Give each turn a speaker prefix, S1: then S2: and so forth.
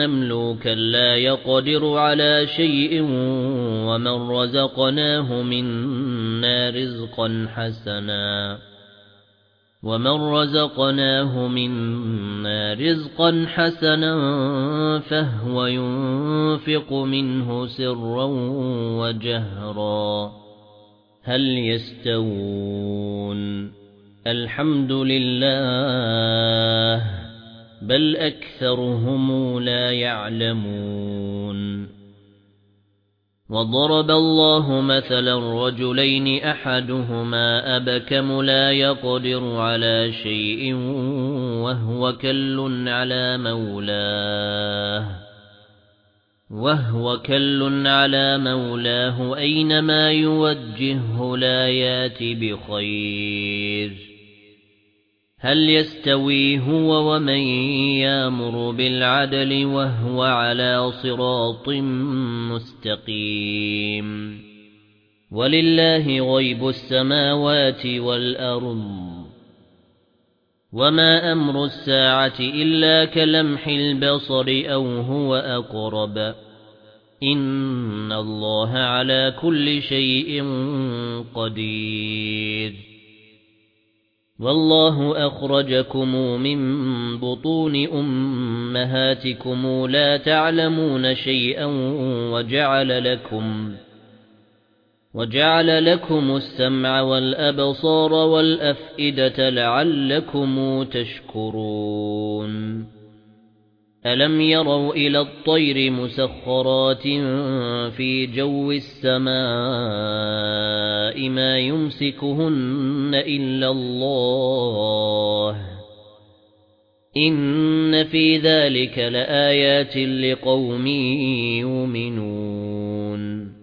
S1: مَمْلُوكًا لَّا يَقْدِرُ عَلَى شَيْءٍ وَمَن رَّزَقْنَاهُ مِنَّا رِزْقًا حَسَنًا وَمَن رَّزَقْنَاهُ مِنَّا رِزْقًا حَسَنًا فَهُوَ يُنفِقُ مِنْهُ سِرًّا وَجَهْرًا هَلْ يَسْتَوُونَ الْحَمْدُ لِلَّهِ بَلْ أَكْثَرُهُمْ لَا يَعْلَمُونَ وَضَرَبَ اللَّهُ مَثَلًا رَجُلَيْنِ أَحَدُهُمَا أَبْكَمُ لَا يَقْدِرُ عَلَى شَيْءٍ وَهُوَ كَلٌّ عَلَى مَوْلَاهُ وَهُوَ كَلٌّ عَلَى مَوْلَاهُ أَيْنَمَا يُوَجِّههُ لَا يَأْتِ بِخَيْرٍ هل يستوي هو ومن يامر بالعدل وهو على صراط مستقيم؟ ولله غيب السماوات والأرض. وما أمر الساعة إلا كلمح البصر أو هو أقرب. إن الله على كل شيء قدير. والله أخرجكم من بطون أمهاتكم لا تعلمون شيئا وجعل لكم وجعل لكم السمع والأبصار والأفئدة لعلكم تشكرون أَلَمْ يَرَوْا إِلَى الطَّيْرِ مُسَخَّرَاتٍ فِي جَوِّ السَّمَاءِ مَا يُمْسِكُهُنَّ إِلَّا اللَّهُ. إِنَّ فِي ذَلِكَ لَآيَاتٍ لِقَوْمٍ يُؤْمِنُونَ.